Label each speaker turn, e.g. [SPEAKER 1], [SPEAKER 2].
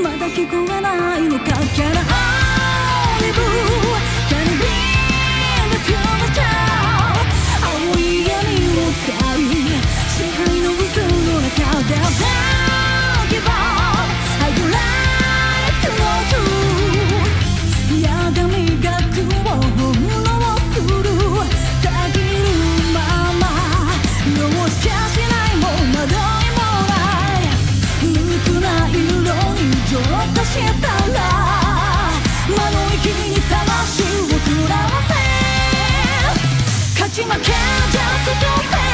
[SPEAKER 1] まだ聞こえないのかキャラ。アリブキャラビーのフューマチャー青い家に向い支配の嘘の。中で Thank you. you my count, just so you